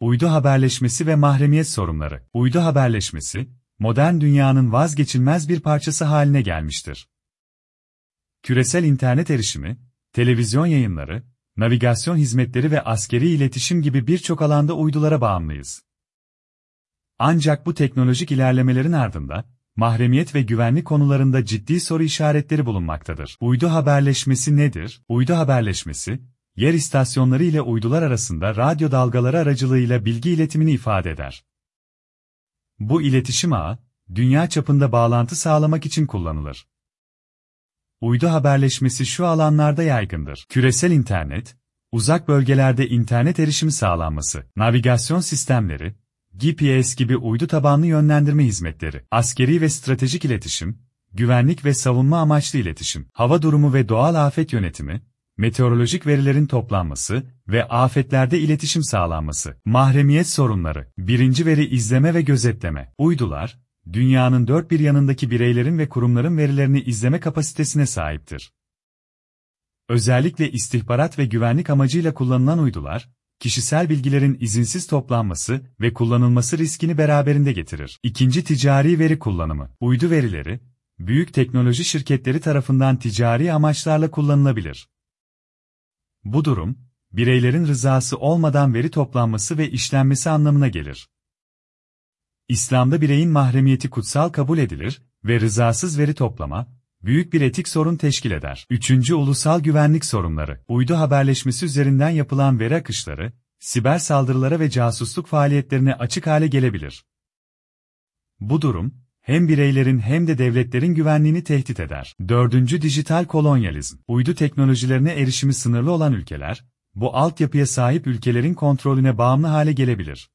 Uydu haberleşmesi ve mahremiyet sorunları. Uydu haberleşmesi, modern dünyanın vazgeçilmez bir parçası haline gelmiştir. Küresel internet erişimi, televizyon yayınları, navigasyon hizmetleri ve askeri iletişim gibi birçok alanda uydulara bağımlıyız. Ancak bu teknolojik ilerlemelerin ardında, mahremiyet ve güvenlik konularında ciddi soru işaretleri bulunmaktadır. Uydu haberleşmesi nedir? Uydu haberleşmesi, yer istasyonları ile uydular arasında radyo dalgaları aracılığıyla bilgi iletimini ifade eder. Bu iletişim ağı, dünya çapında bağlantı sağlamak için kullanılır. Uydu haberleşmesi şu alanlarda yaygındır. Küresel internet, uzak bölgelerde internet erişimi sağlanması, navigasyon sistemleri, GPS gibi uydu tabanlı yönlendirme hizmetleri, askeri ve stratejik iletişim, güvenlik ve savunma amaçlı iletişim, hava durumu ve doğal afet yönetimi, meteorolojik verilerin toplanması ve afetlerde iletişim sağlanması, mahremiyet sorunları, birinci veri izleme ve gözetleme, uydular, dünyanın dört bir yanındaki bireylerin ve kurumların verilerini izleme kapasitesine sahiptir. Özellikle istihbarat ve güvenlik amacıyla kullanılan uydular, kişisel bilgilerin izinsiz toplanması ve kullanılması riskini beraberinde getirir. İkinci ticari veri kullanımı. Uydu verileri, büyük teknoloji şirketleri tarafından ticari amaçlarla kullanılabilir. Bu durum, bireylerin rızası olmadan veri toplanması ve işlenmesi anlamına gelir. İslam'da bireyin mahremiyeti kutsal kabul edilir ve rızasız veri toplama, büyük bir etik sorun teşkil eder. Üçüncü ulusal güvenlik sorunları, uydu haberleşmesi üzerinden yapılan veri akışları, siber saldırılara ve casusluk faaliyetlerine açık hale gelebilir. Bu durum, hem bireylerin hem de devletlerin güvenliğini tehdit eder. Dördüncü dijital kolonyalizm, uydu teknolojilerine erişimi sınırlı olan ülkeler, bu altyapıya sahip ülkelerin kontrolüne bağımlı hale gelebilir.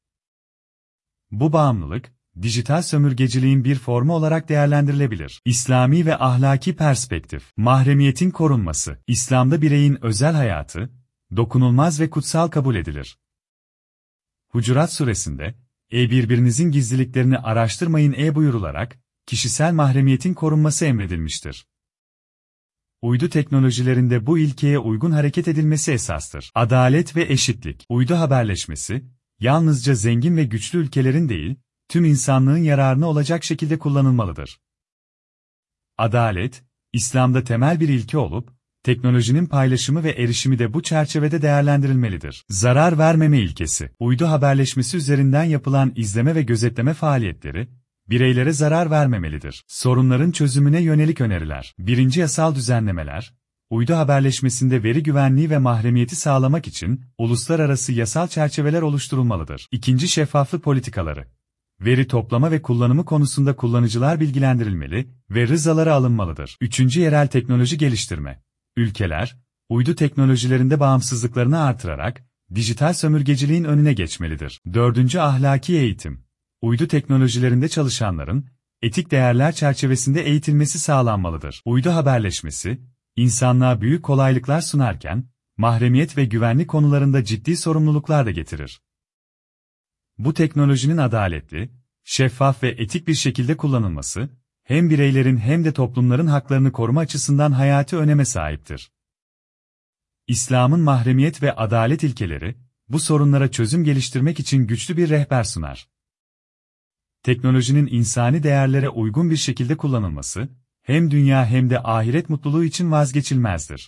Bu bağımlılık, dijital sömürgeciliğin bir formu olarak değerlendirilebilir. İslami ve ahlaki perspektif, mahremiyetin korunması, İslam'da bireyin özel hayatı, dokunulmaz ve kutsal kabul edilir. Hucurat suresinde, e birbirinizin gizliliklerini araştırmayın e buyurularak, kişisel mahremiyetin korunması emredilmiştir. Uydu teknolojilerinde bu ilkeye uygun hareket edilmesi esastır. Adalet ve eşitlik, uydu haberleşmesi, yalnızca zengin ve güçlü ülkelerin değil, tüm insanlığın yararına olacak şekilde kullanılmalıdır. Adalet, İslam'da temel bir ilke olup, teknolojinin paylaşımı ve erişimi de bu çerçevede değerlendirilmelidir. Zarar vermeme ilkesi, uydu haberleşmesi üzerinden yapılan izleme ve gözetleme faaliyetleri, bireylere zarar vermemelidir. Sorunların çözümüne yönelik öneriler, birinci yasal düzenlemeler, uydu haberleşmesinde veri güvenliği ve mahremiyeti sağlamak için, uluslararası yasal çerçeveler oluşturulmalıdır. İkinci şeffaflık politikaları, veri toplama ve kullanımı konusunda kullanıcılar bilgilendirilmeli ve rızaları alınmalıdır. Üçüncü yerel teknoloji geliştirme. Ülkeler, uydu teknolojilerinde bağımsızlıklarını artırarak, dijital sömürgeciliğin önüne geçmelidir. Dördüncü ahlaki eğitim. Uydu teknolojilerinde çalışanların, etik değerler çerçevesinde eğitilmesi sağlanmalıdır. Uydu haberleşmesi, insanlığa büyük kolaylıklar sunarken, mahremiyet ve güvenlik konularında ciddi sorumluluklar da getirir. Bu teknolojinin adaletli, şeffaf ve etik bir şekilde kullanılması, hem bireylerin hem de toplumların haklarını koruma açısından hayati öneme sahiptir. İslam'ın mahremiyet ve adalet ilkeleri, bu sorunlara çözüm geliştirmek için güçlü bir rehber sunar. Teknolojinin insani değerlere uygun bir şekilde kullanılması, hem dünya hem de ahiret mutluluğu için vazgeçilmezdir.